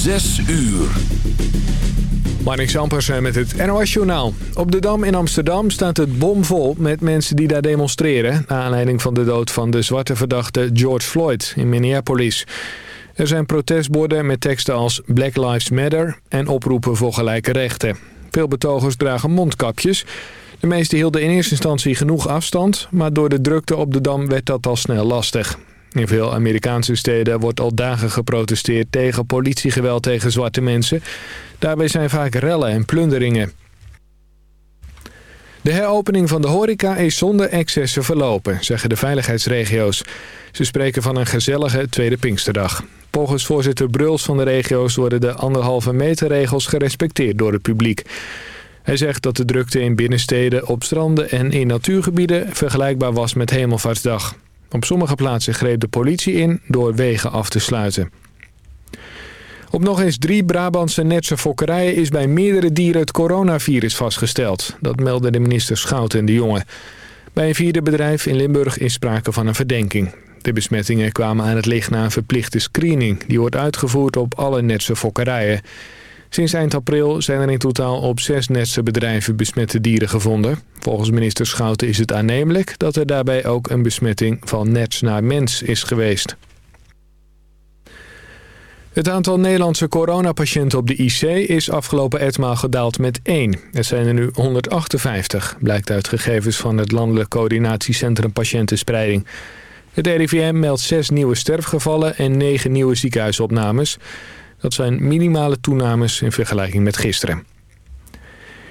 Zes uur. Marnik Zampersen met het NOS Journaal. Op de Dam in Amsterdam staat het bomvol met mensen die daar demonstreren... naar aanleiding van de dood van de zwarte verdachte George Floyd in Minneapolis. Er zijn protestborden met teksten als Black Lives Matter en oproepen voor gelijke rechten. Veel betogers dragen mondkapjes. De meesten hielden in eerste instantie genoeg afstand... maar door de drukte op de Dam werd dat al snel lastig. In veel Amerikaanse steden wordt al dagen geprotesteerd tegen politiegeweld tegen zwarte mensen. Daarbij zijn vaak rellen en plunderingen. De heropening van de horeca is zonder excessen verlopen, zeggen de veiligheidsregio's. Ze spreken van een gezellige tweede Pinksterdag. Volgens voorzitter Bruls van de regio's worden de anderhalve meter regels gerespecteerd door het publiek. Hij zegt dat de drukte in binnensteden, op stranden en in natuurgebieden vergelijkbaar was met Hemelvaartsdag. Op sommige plaatsen greep de politie in door wegen af te sluiten. Op nog eens drie Brabantse netse fokkerijen is bij meerdere dieren het coronavirus vastgesteld. Dat meldde de minister Schouten en de Jonge. Bij een vierde bedrijf in Limburg is sprake van een verdenking. De besmettingen kwamen aan het licht na een verplichte screening. Die wordt uitgevoerd op alle netse fokkerijen. Sinds eind april zijn er in totaal op zes netse bedrijven besmette dieren gevonden. Volgens minister Schouten is het aannemelijk dat er daarbij ook een besmetting van nets naar mens is geweest. Het aantal Nederlandse coronapatiënten op de IC is afgelopen etmaal gedaald met 1. Het zijn er nu 158, blijkt uit gegevens van het Landelijk Coördinatiecentrum Patiëntenspreiding. Het RIVM meldt 6 nieuwe sterfgevallen en 9 nieuwe ziekenhuisopnames. Dat zijn minimale toenames in vergelijking met gisteren.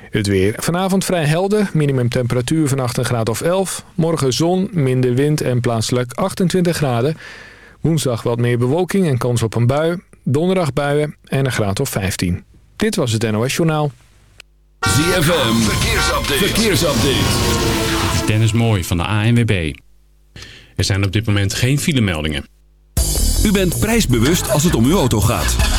Het weer. Vanavond vrij helder. Minimumtemperatuur vannacht een graad of 11. Morgen zon, minder wind en plaatselijk 28 graden. Woensdag wat meer bewolking en kans op een bui. Donderdag buien en een graad of 15. Dit was het NOS Journaal. ZFM. Verkeersupdate. Verkeersupdate. Dennis Mooi van de ANWB. Er zijn op dit moment geen filemeldingen. U bent prijsbewust als het om uw auto gaat.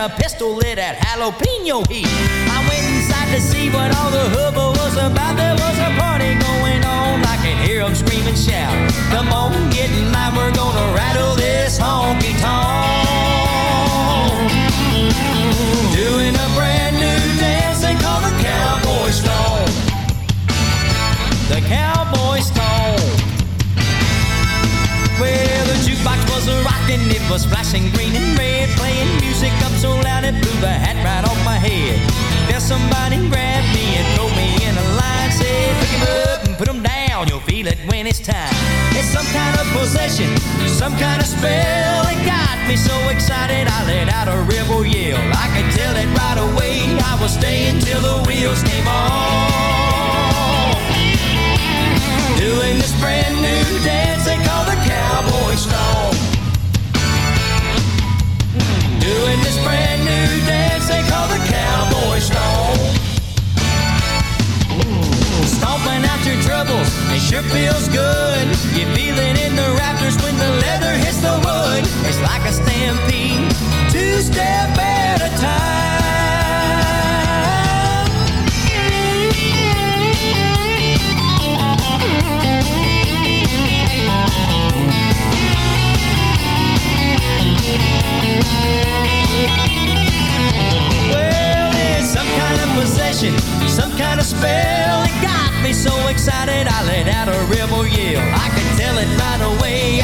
A pistol lit at jalapeno heat. I went inside to see what all the hubbub was about. There was a party going on, I could hear 'em scream and shout. Come on, get in line, we're gonna rattle this honky tonk. Doing a brand new dance they call the Cowboy Stomp. The Cowboy Stomp. Well, a rockin', it was flashing green and red, playing music up so loud it blew the hat right off my head. Then somebody grabbed me and threw me in a line, said, pick 'em up and put 'em down, you'll feel it when it's time. It's some kind of possession, some kind of spell. It got me so excited, I let out a rebel yell. I could tell it right away, I was staying till the wheels came off. Doing this brand new dance they call the cowboy stomp. Doing this brand new dance they call the cowboy stomp. Stomping out your troubles, it sure feels good. You feel it in the rafters when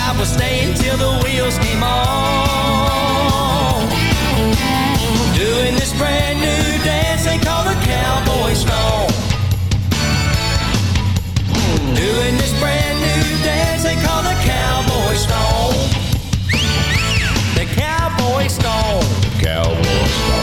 I was staying till the wheels came on. Doing this brand new dance they call the cowboy stomp. Doing this brand new dance they call the cowboy stomp. The cowboy stomp. Cowboy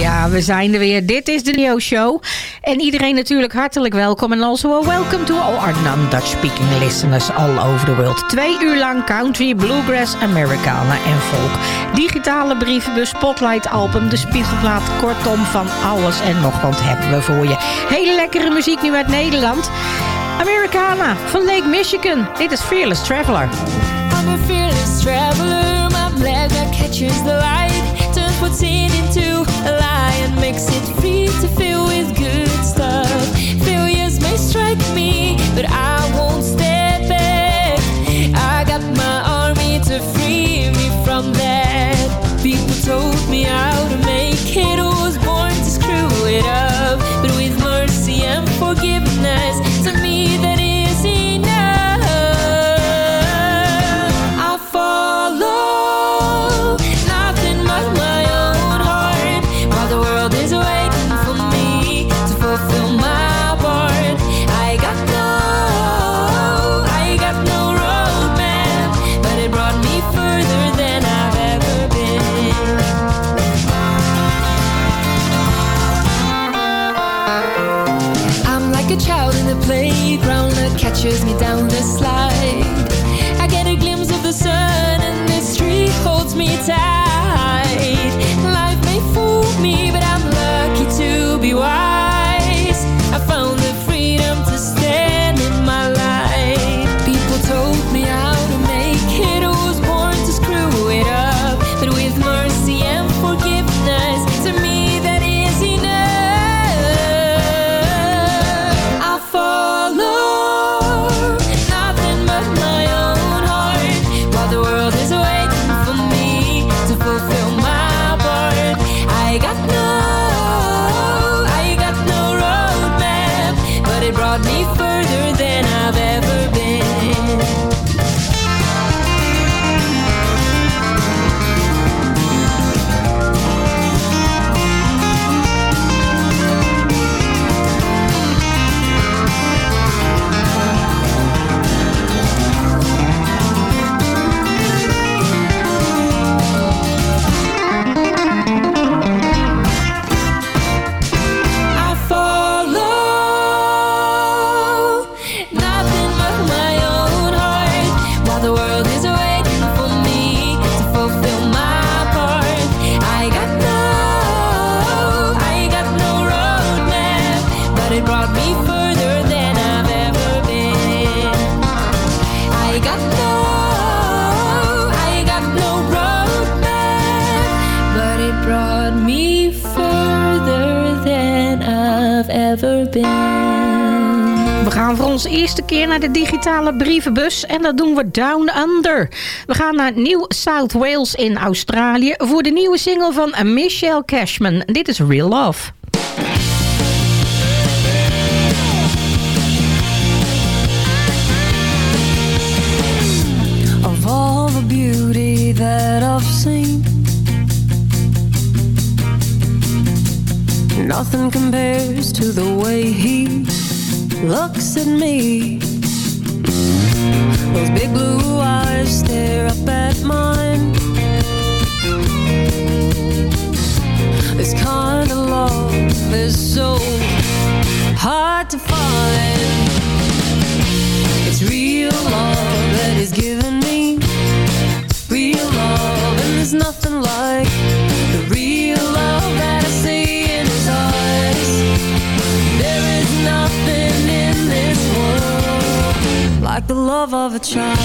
Ja, we zijn er weer. Dit is de Neo Show. En iedereen natuurlijk hartelijk welkom. En also a welcome to all our non-Dutch speaking listeners all over the world. Twee uur lang country, bluegrass, Americana en folk. Digitale brievenbus, spotlight album, de spiegelplaat. Kortom, van alles en nog wat hebben we voor je. Hele lekkere muziek nu uit Nederland. Americana van Lake Michigan. Dit is Fearless Traveler. I'm a fearless traveler. My black that catches the light. Turns what's in into a lie and makes it free to fill with strike me, but I won't voor onze eerste keer naar de digitale brievenbus. En dat doen we Down Under. We gaan naar New South Wales in Australië voor de nieuwe single van Michelle Cashman. Dit is Real Love. Of all the beauty that I've seen Nothing compares to the way he's. looks at me. Those big blue eyes stare up at mine. This kind of love is so hard to find. It's real love that is given me Real love and there's nothing like like the love of a child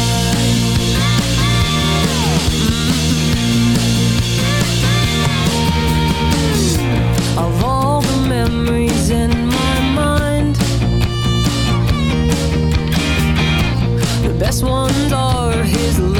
mm-hmm. of all the memories in my mind. The best ones are his.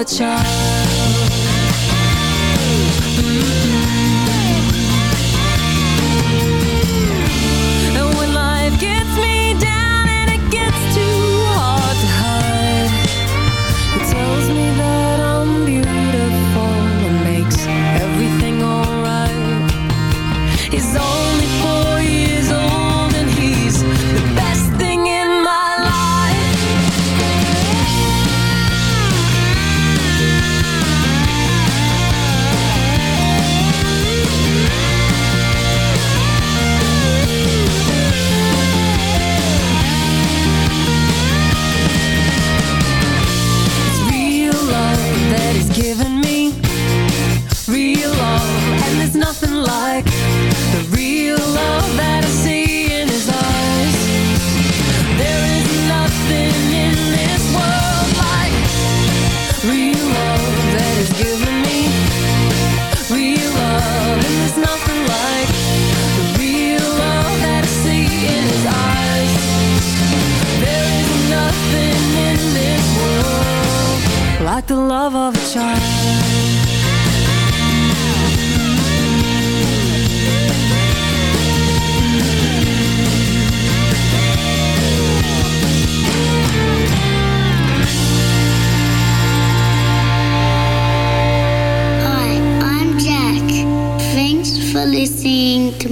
of a child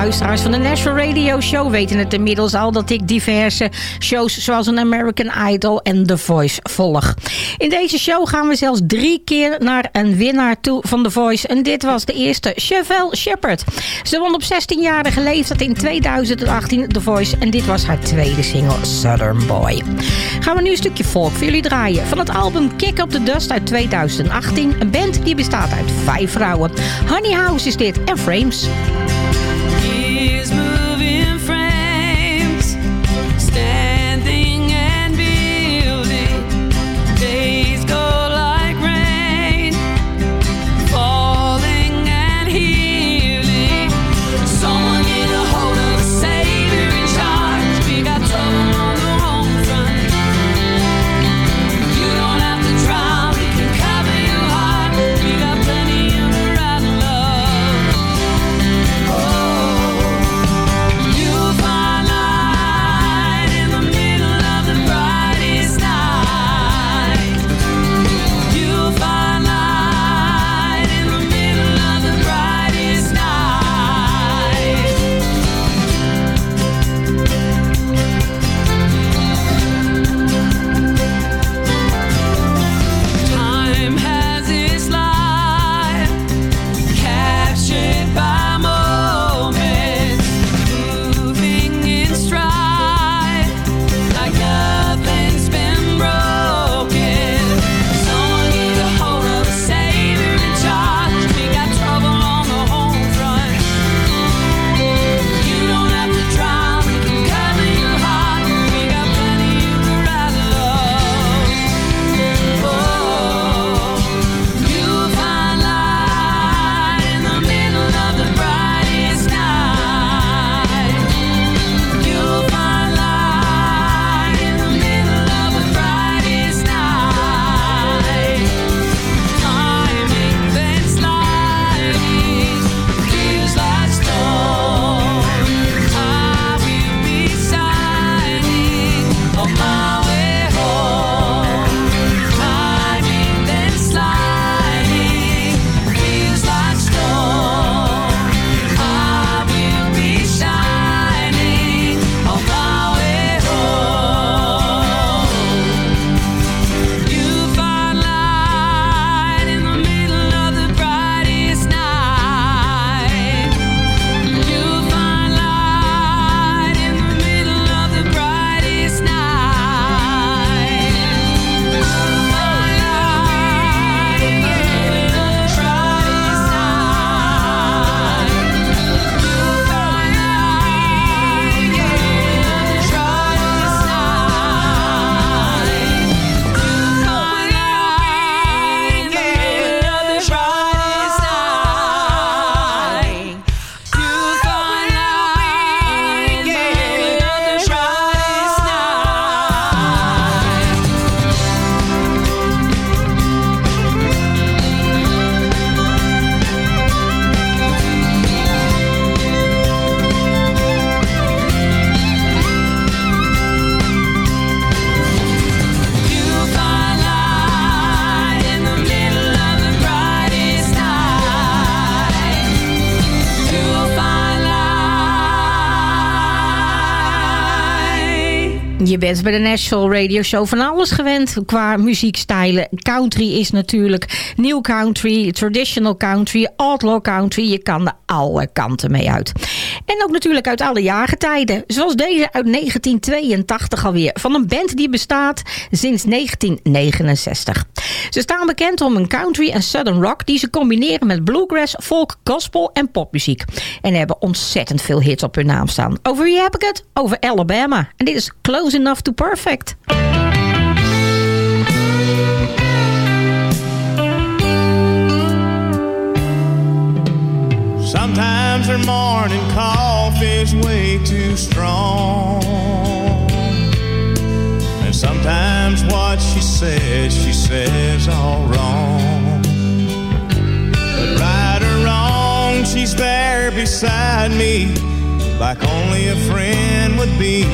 Luisteraars van de National Radio Show weten het inmiddels al dat ik diverse shows zoals een American Idol en The Voice volg. In deze show gaan we zelfs drie keer naar een winnaar toe van The Voice. En dit was de eerste, Chevelle Shepard. Ze won op 16-jarige leeftijd in 2018 The Voice. En dit was haar tweede single, Southern Boy. Gaan we nu een stukje folk voor jullie draaien. Van het album Kick Up The Dust uit 2018. Een band die bestaat uit vijf vrouwen. Honey House is dit en Frames. Bij de Nashville Radio Show van alles gewend qua muziekstijlen. Country is natuurlijk new country, traditional country, outlaw country. Je kan er alle kanten mee uit. En ook natuurlijk uit alle jaargetijden. Zoals deze uit 1982 alweer. Van een band die bestaat sinds 1969. Ze staan bekend om een country en southern rock... die ze combineren met bluegrass, folk, gospel en popmuziek. En hebben ontzettend veel hits op hun naam staan. Over wie heb ik het? Over Alabama. En dit is Close Enough to Perfect. Sometimes her morning cough is way too strong. And sometimes what she says, she says all wrong. But right or wrong, she's there beside me, like only a friend would be.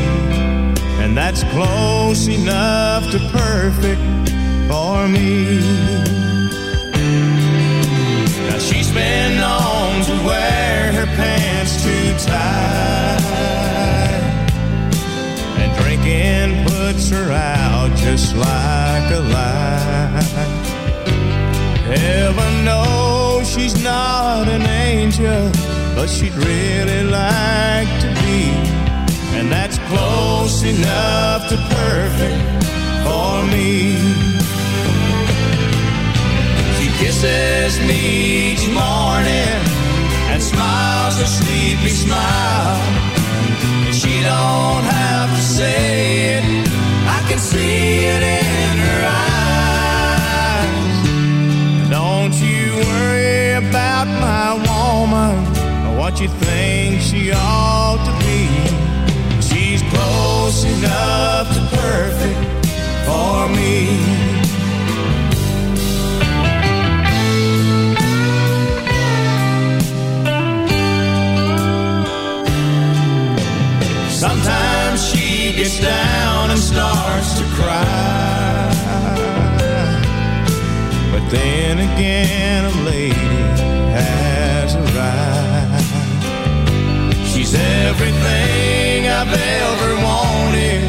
That's close enough to perfect for me. Now she's been known to wear her pants too tight. And drinking puts her out just like a light. Heaven knows she's not an angel, but she'd really like to be. And that's close enough to perfect for me. She kisses me each morning and smiles a sleepy smile. And she don't have to say it, I can see it in her eyes. Don't you worry about my woman or what you think she ought to be. Close enough to perfect for me. Sometimes she gets down and starts to cry. But then again, a lady has arrived. She's everything I've ever wanted.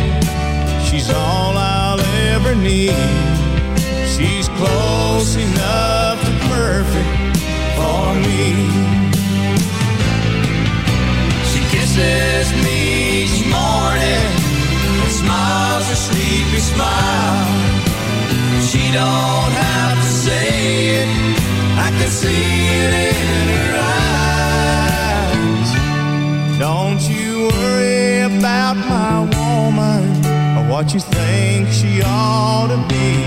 She's all I'll ever need. She's close enough to perfect for me. She kisses me each morning and smiles a sleepy smile. She don't have to say it, I can see it in her eyes. Don't you worry about my woman or what you think she ought to be.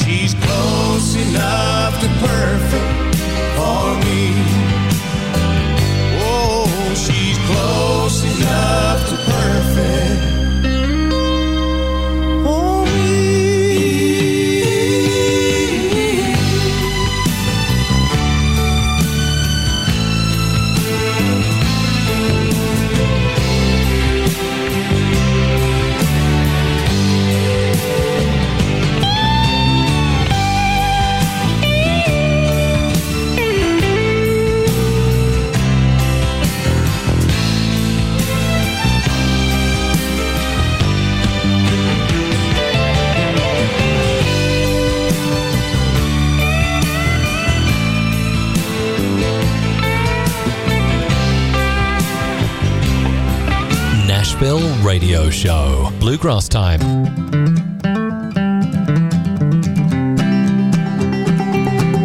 She's close enough to perfect Radio Show. Bluegrass time.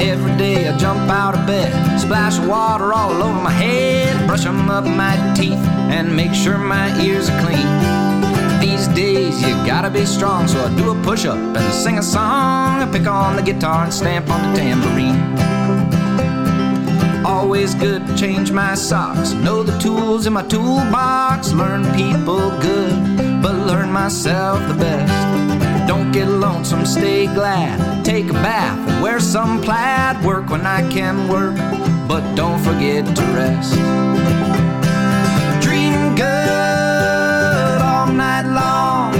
Every day I jump out of bed, splash water all over my head, brush them up my teeth, and make sure my ears are clean. These days you gotta be strong, so I do a push up and sing a song. I pick on the guitar and stamp on the tambourine. Always good to change my socks, know the tools in my toolbox, learn people good, but learn myself the best. Don't get lonesome, stay glad. Take a bath, wear some plaid. Work when I can work, but don't forget to rest. Dream good all night long.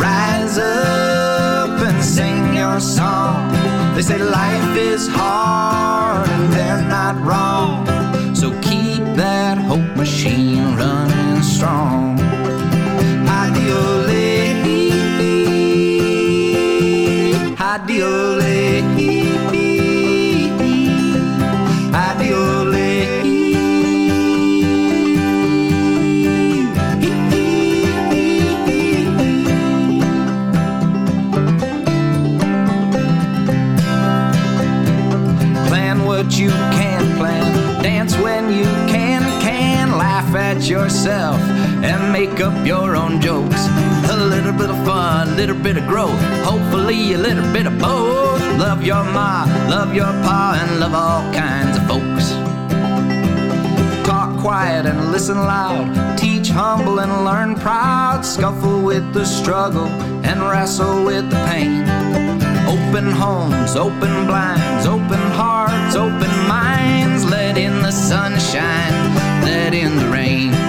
Rise up and sing your song. They say life is hard and they're not wrong. So keep that hope machine running strong. Ideally. Adiole. Yourself and make up your own jokes. A little bit of fun, a little bit of growth. Hopefully, a little bit of both. Love your ma, love your pa, and love all kinds of folks. Talk quiet and listen loud. Teach humble and learn proud. Scuffle with the struggle and wrestle with the pain. Open homes, open blinds, open hearts, open minds. Let in the sunshine, let in the rain.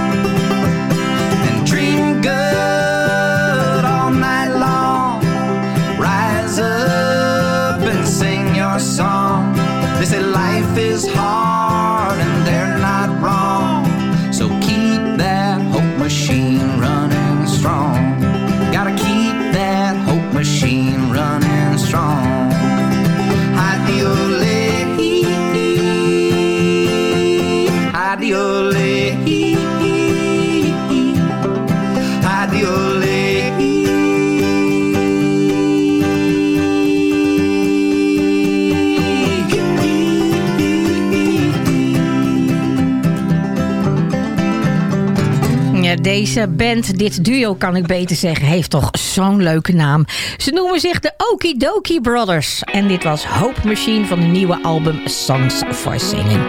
Deze band, dit duo kan ik beter zeggen, heeft toch zo'n leuke naam. Ze noemen zich de Okidoki Brothers. En dit was Hope Machine van hun nieuwe album Songs for Singing.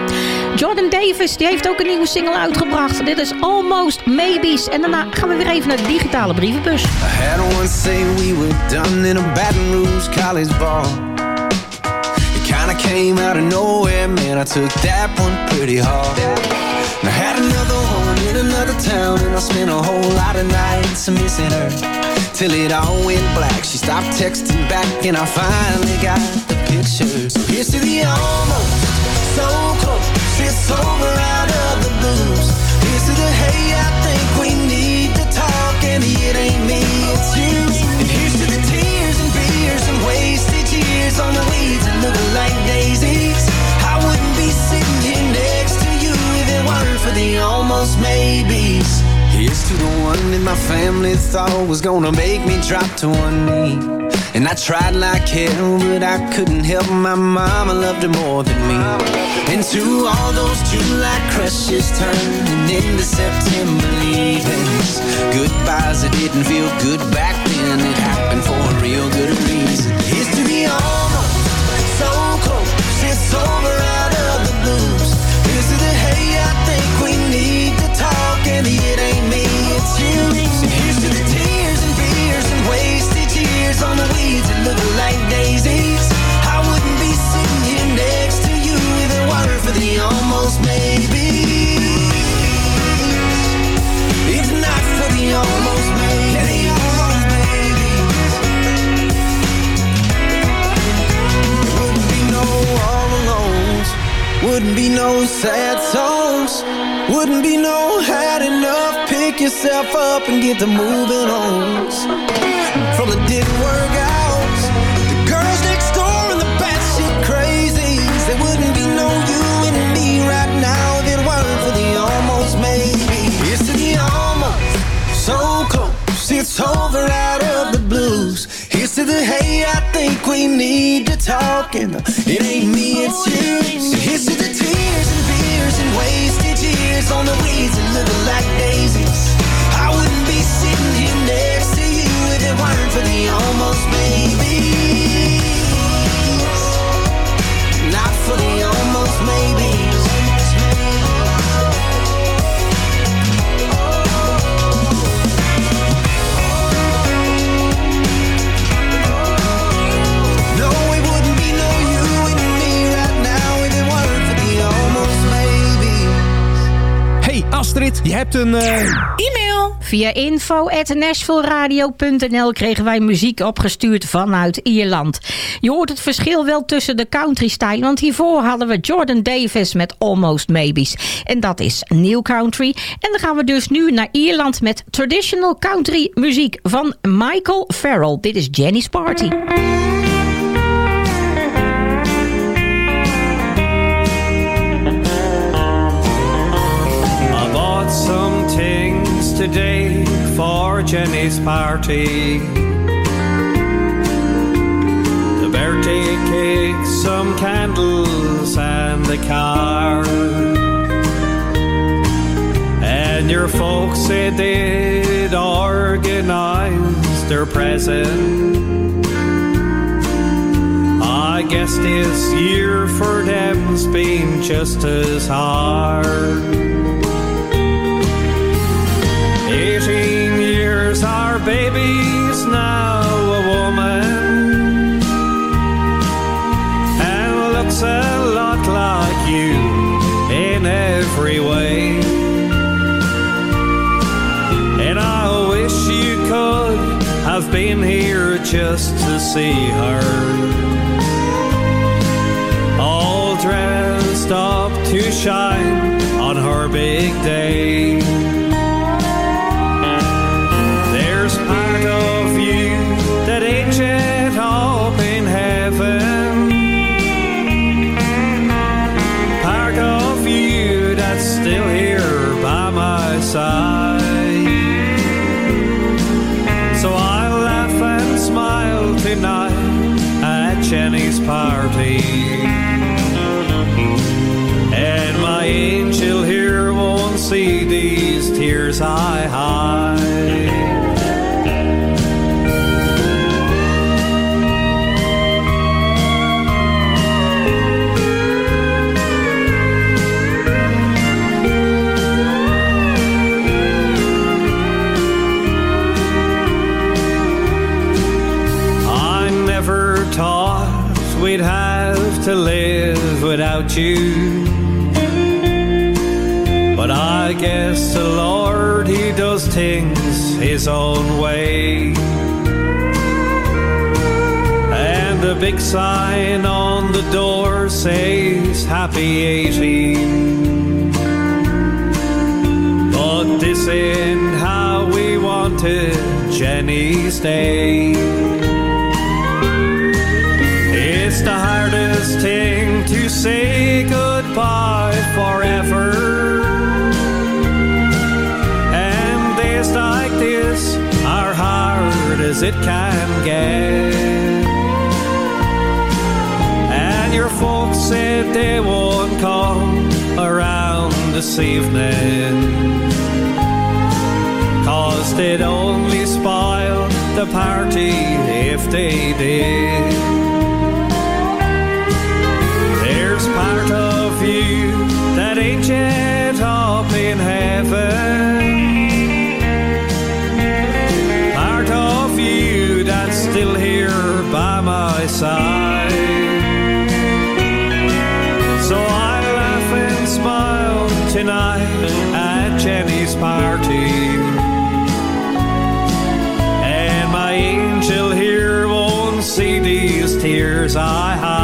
Jordan Davis die heeft ook een nieuwe single uitgebracht. Dit is Almost Maybes. En daarna gaan we weer even naar de digitale brievenbus. I had one say we were done in a Baton Rouge college bar. It kinda came out of nowhere, man. I took that one pretty hard. I had another another town, and I spent a whole lot of nights missing her. Till it all went black. She stopped texting back, and I finally got the picture. So here's to the almost so close. It's over out of the blues. Here's to the hey, I think we need to talk, and it ain't me, it's you. And here's to the tears and beers and wasted years on the weeds and looking like almost maybes. Here's to the one that my family thought was gonna make me drop to one knee. And I tried like hell, but I couldn't help my mama loved her more than me. And to all those July crushes turning into September leavings. Goodbyes that didn't feel good back then, it happened for a real good reason. Here's to the almost so close, it's over out of the blues. Talk, and it ain't me, it's you. And here's to the tears and beers and wasted years on the weeds that look like daisies. I wouldn't be sitting here next to you if it weren't for the almost maybe. If not for the almost maybe. Wouldn't be no all alones. Wouldn't be no sad songs. Wouldn't be no had enough. Pick yourself up and get to moving on. From the didn't work out. The girls next door and the batshit crazies. There wouldn't be no you and me right now if it weren't for the almost maybe. It's to the almost so close. It's over out of the blues. Here's to the hey, I think we need to talk. And it ain't me, it's you. Here's to the wasted on the weeds and looking like daisies. I wouldn't be sitting here next to you if it weren't for the almost maybe. Je hebt een... eh, E-mail. Via info.nashvilleradio.nl kregen wij muziek opgestuurd vanuit Ierland. Je hoort het verschil wel tussen de country-stijl, want hiervoor hadden we Jordan Davis met Almost Maybes. En dat is New Country. En dan gaan we dus nu naar Ierland met traditional country muziek van Michael Farrell. Dit is Jenny's Party. Today for Jenny's party. The birthday cake, some candles, and the car. And your folks they'd organize their present. I guess this year for them's been just as hard. Years, our baby's now a woman and looks a lot like you in every way. And I wish you could have been here just to see her. All dressed up to shine on her big day. Party. And my angel here won't see these tears I hide. You. But I guess the Lord, He does things His own way. And the big sign on the door says Happy 18. But this ain't how we wanted Jenny's day. Thing to say goodbye forever. And days like this are hard as it can get. And your folks said they won't come around this evening. Cause they'd only spoil the party if they did. In heaven. Part of you that's still here by my side. So I laugh and smile tonight at Jenny's party. And my angel here won't see these tears I hide.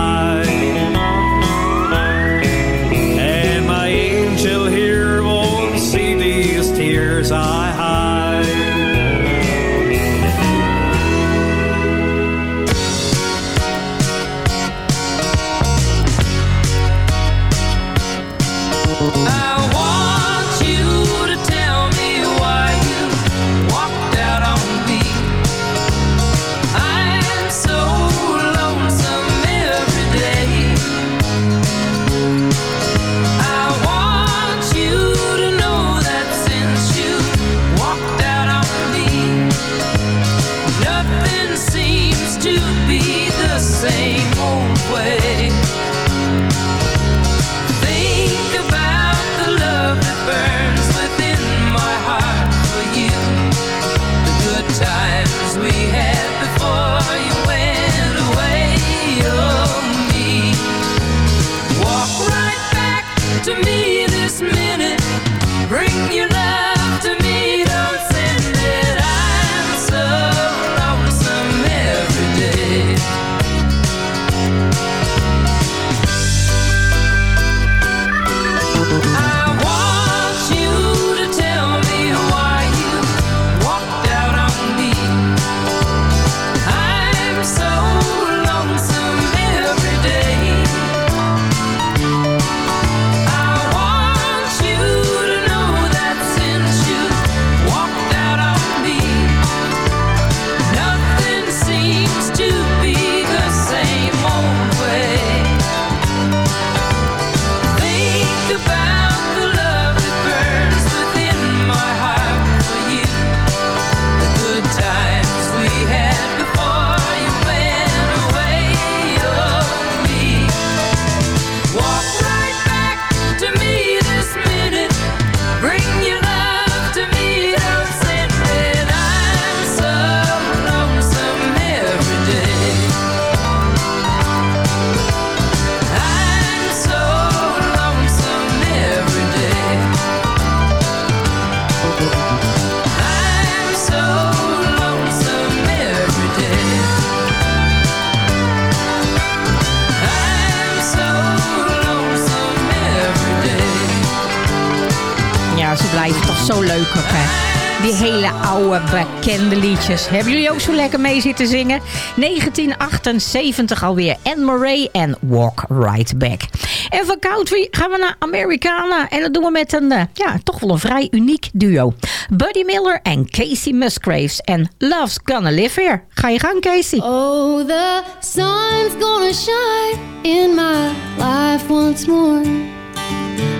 Hebben jullie ook zo lekker mee zitten zingen? 1978 alweer. Anne Murray en Walk Right Back. En van country gaan we naar Americana. En dat doen we met een, eh, ja, toch wel een vrij uniek duo. Buddy Miller en Casey Musgraves. En Love's Gonna Live Here. Ga je gang, Casey. Oh, the sun's gonna shine in my life once more.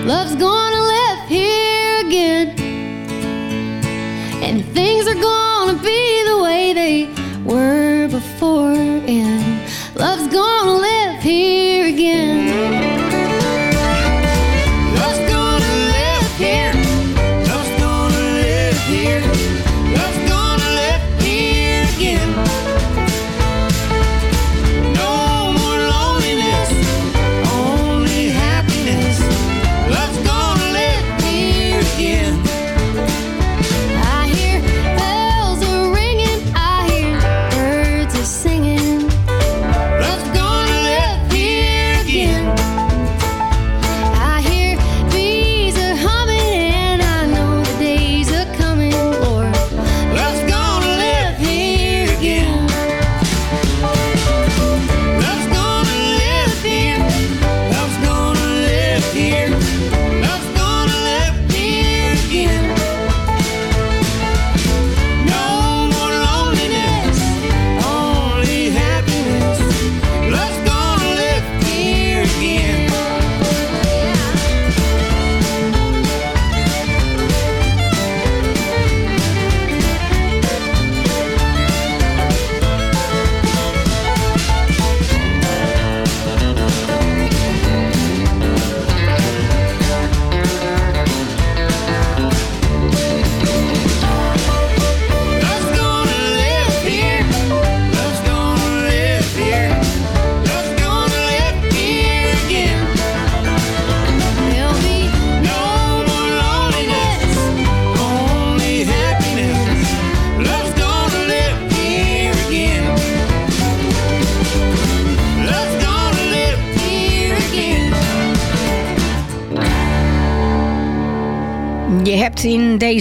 Love's gonna live here again. And things are gonna be the way they were before. And love's gonna live here again.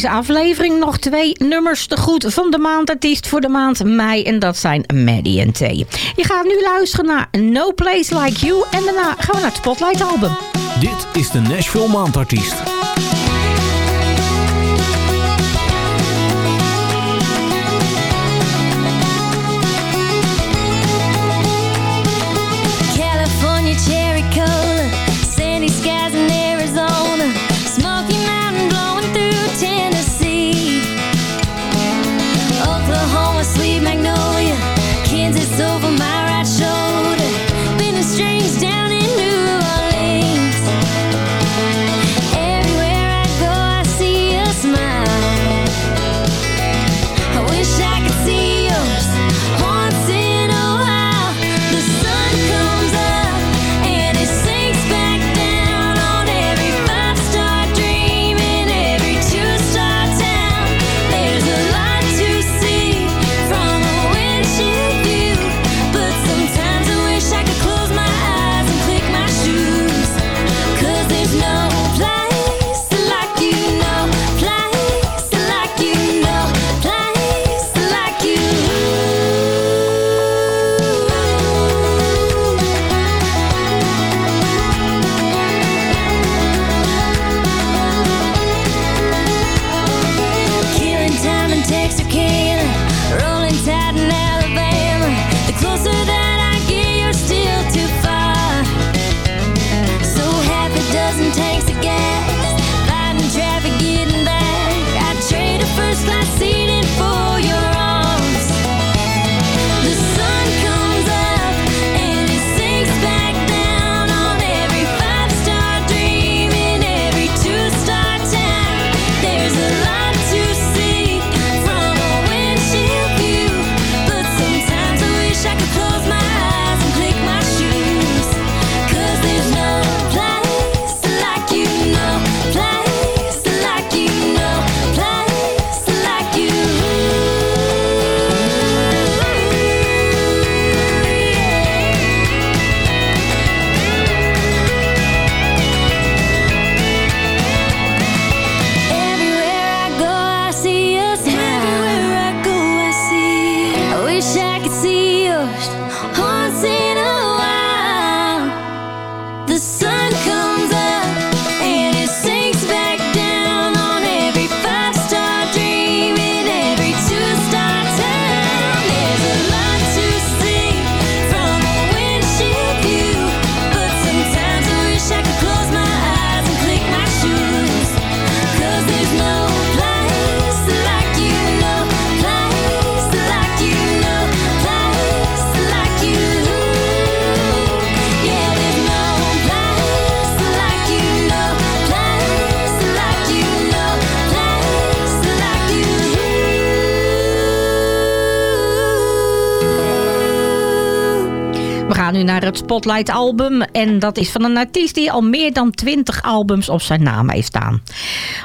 Deze aflevering nog twee nummers te goed van de maandartiest voor de maand mei. En dat zijn Maddie en T. Je gaat nu luisteren naar No Place Like You. En daarna gaan we naar het Spotlight album. Dit is de Nashville Maandartiest. Spotlight album. En dat is van een artiest die al meer dan 20 albums op zijn naam heeft staan.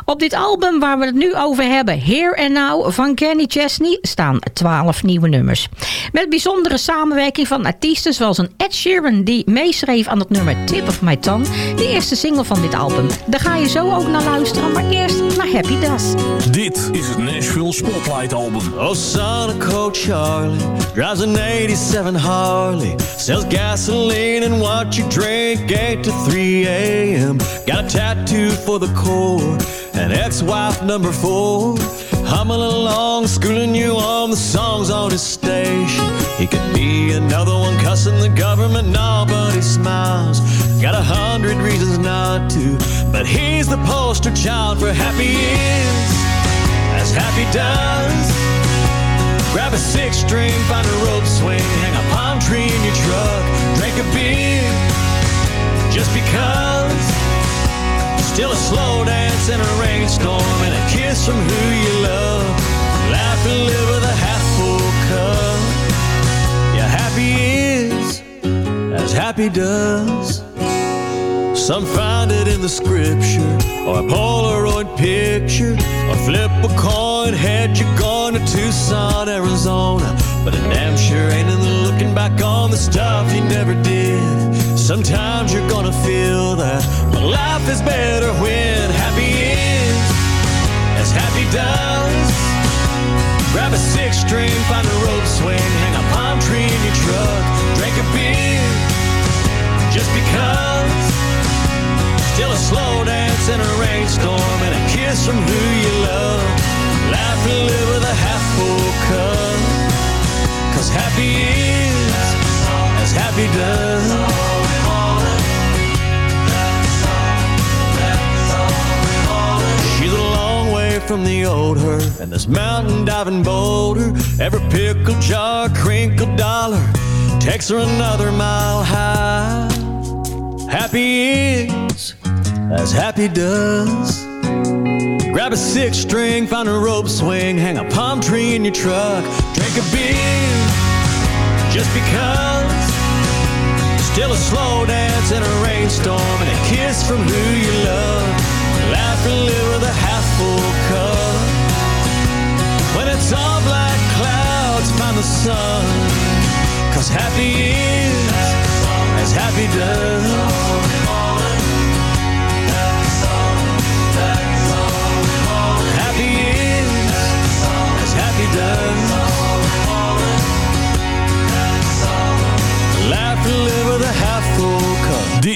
Op dit album waar we het nu over hebben, Here and Now van Kenny Chesney, staan 12 nieuwe nummers. Met bijzondere samenwerking van artiesten zoals een Ed Sheeran die meeschreef aan het nummer Tip of My Tongue, de eerste single van dit album. Daar ga je zo ook naar luisteren, maar eerst naar Happy Does. Dit is het Nashville Spotlight Album. Oh, son of Coach Charlie drives an 87 Harley, sells gasoline and what you drink 8 to 3 a.m. Got a tattoo for the core, and ex-wife number four. Humming along, schooling you on the songs on his station. He could be another one cussing the government, no, but he smiles. Got a hundred reasons not to, but he's the poster child for happy is, as happy does. Grab a six string, find a rope swing, hang a palm tree in your truck, drink a beer, just because. Still a slow dance in a rainstorm and a kiss from who you love. Laugh and live with a half full cup. Yeah, happy is as happy does. Some find it in the scripture or a Polaroid picture or flip a coin, head you're going to Tucson, Arizona. But it damn sure ain't in the looking back on the stuff you never did. Sometimes you're gonna feel that, but life is better when happy is as happy does. Grab a six string, find a rope swing, hang a palm tree in your truck, drink a beer, just because. Still a slow dance in a rainstorm and a kiss from who you love. Laugh and live with a half full cup. Cause happy is as happy does. She's a long way from the old her and this mountain diving boulder. Every pickle jar, crinkled dollar takes her another mile high. Happy is as happy does. Grab a six string, find a rope swing, hang a palm tree in your truck, drink a beer just because. Still a slow dance in a rainstorm and a kiss from who you love. Laugh and live with a half full cup. When it's all black clouds, find the sun. Cause happy is as happy does.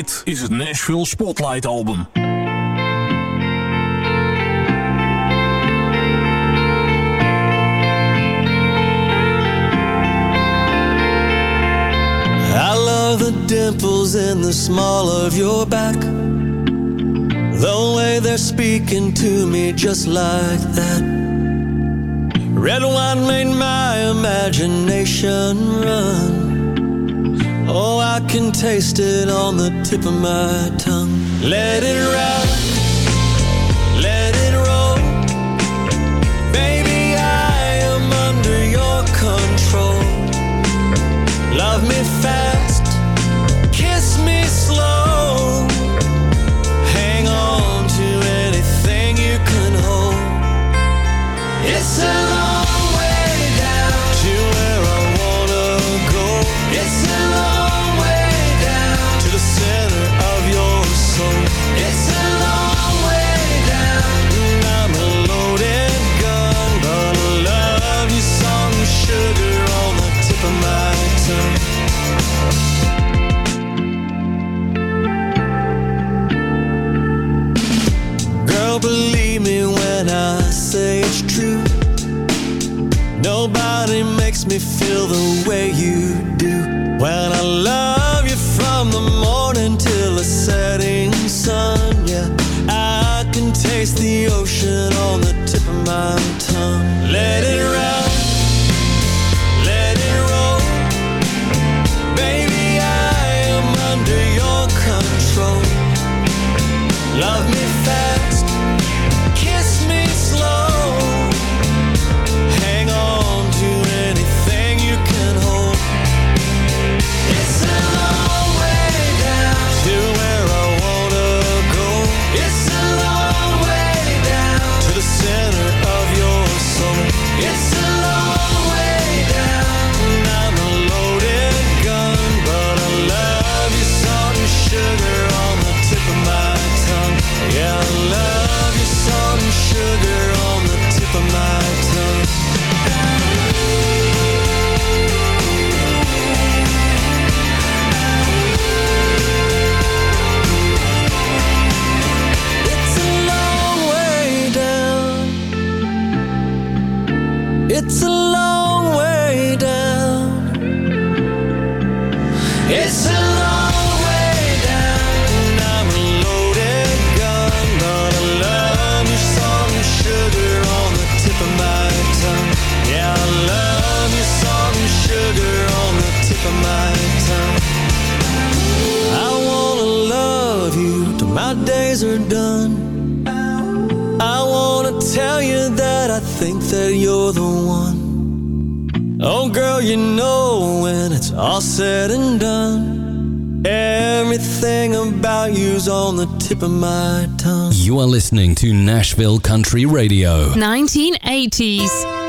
Cup. Dit is het Nashville Spotlight Album. I love the dimples in the small of your back. The way they're speaking to me just like that. Red wine made my imagination run. Oh, I can taste it on the tip of my tongue. Let it rock, let it roll. Baby, I am under your control. Love me fast, feel the way you do. When I love think that you're the one. Oh, girl, you know when it's all said and done, everything about you's on the tip of my tongue. You are listening to Nashville Country Radio. 1980s.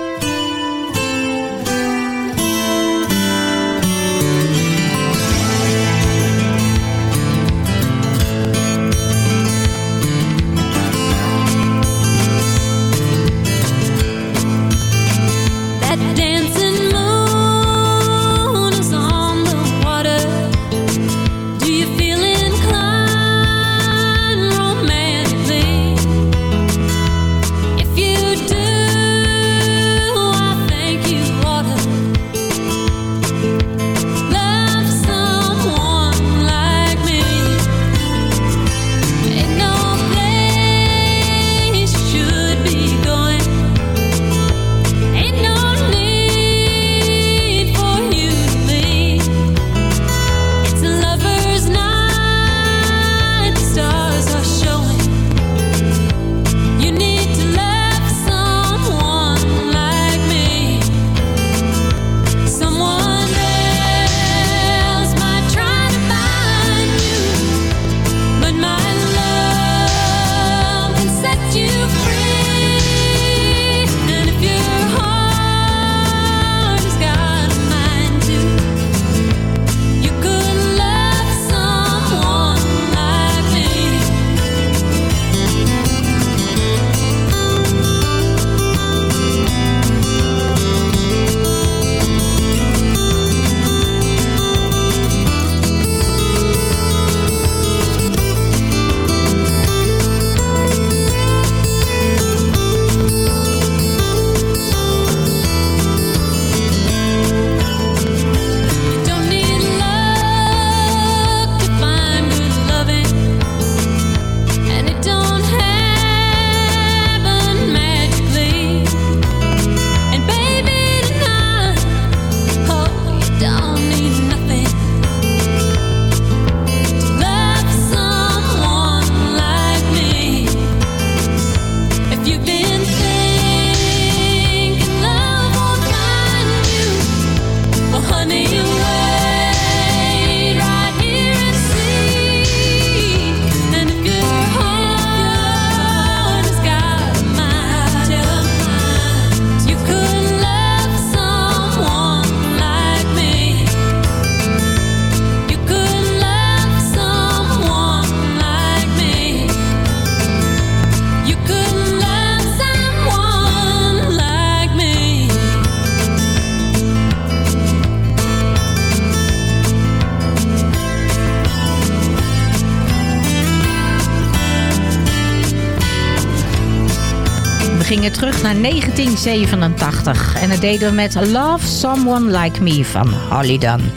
Naar 1987. En dat deden we met Love Someone Like Me van Holly Dunn.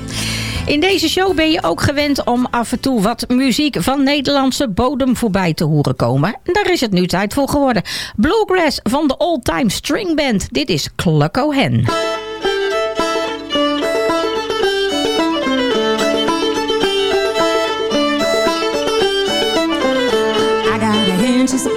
In deze show ben je ook gewend om af en toe wat muziek van Nederlandse bodem voorbij te horen komen. En daar is het nu tijd voor geworden. Bluegrass van de Old Time String Band. Dit is Clucko Hen.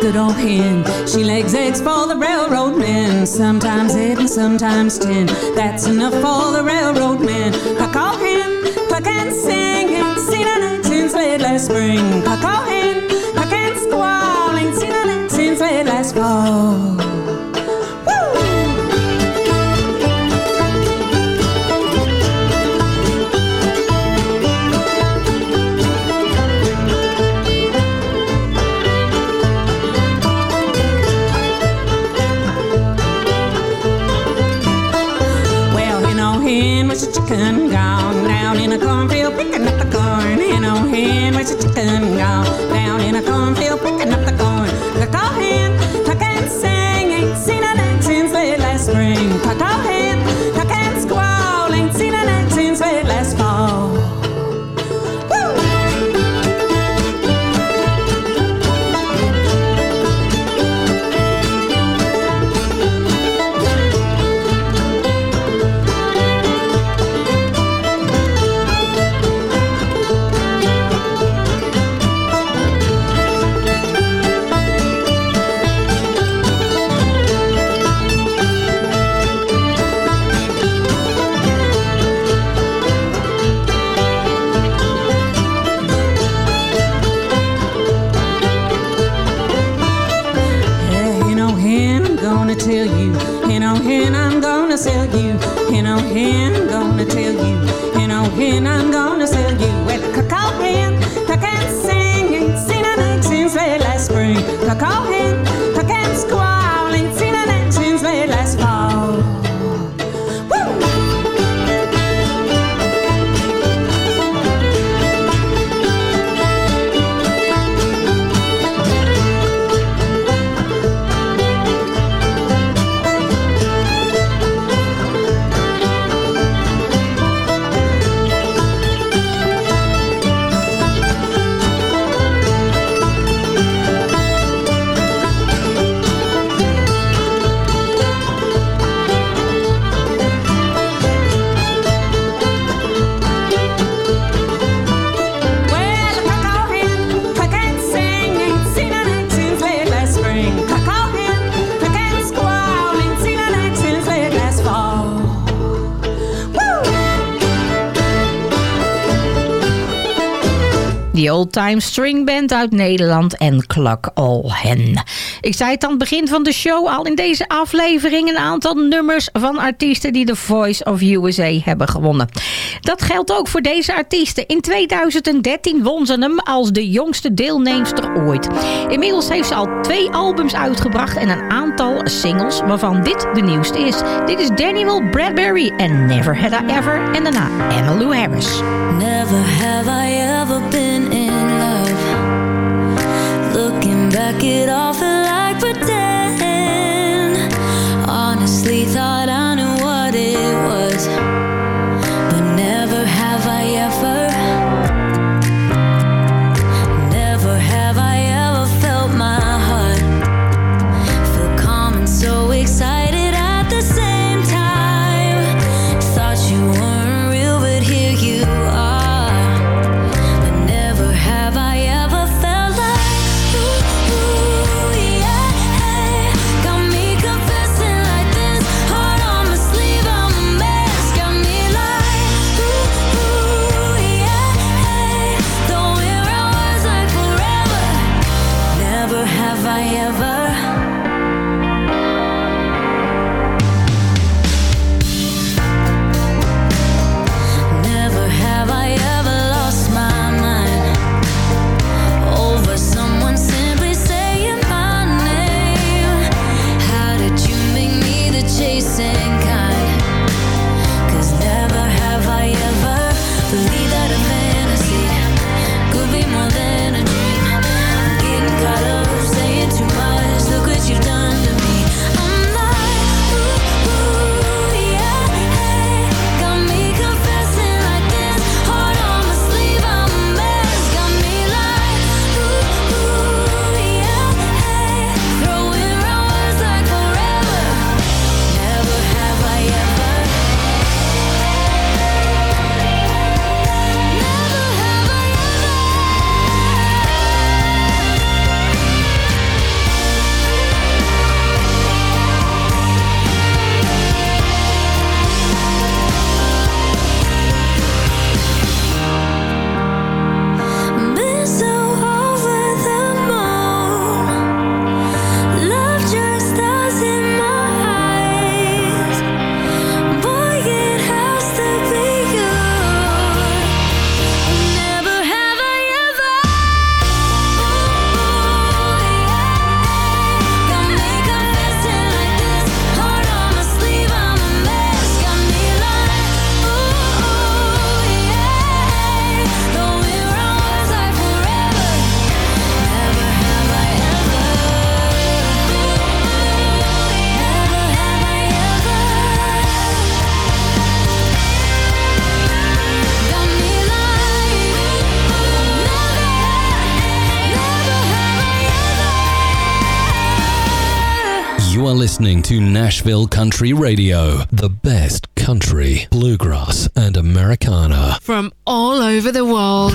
A good old hen. She lays eggs for the railroad men. Sometimes eight and sometimes ten. That's enough for the railroad men. Cuckoo hen, cluck and sing. Ain't seen an egg since late last spring. Cuckoo hen, cluck and squall. Ain't seen an egg since late last fall. Old Time String Band uit Nederland en Cluck All Hen. Ik zei het aan het begin van de show al in deze aflevering... een aantal nummers van artiesten die de Voice of USA hebben gewonnen. Dat geldt ook voor deze artiesten. In 2013 won ze hem als de jongste deelnemster ooit. Inmiddels heeft ze al twee albums uitgebracht... en een aantal singles waarvan dit de nieuwste is. Dit is Daniel Bradbury en Never Had I Ever... en daarna Emmylou Harris. Never have I ever been in love. Looking back, it all felt like pretend. Honestly, thought I listening to Nashville Country Radio, the best country, bluegrass, and Americana from all over the world.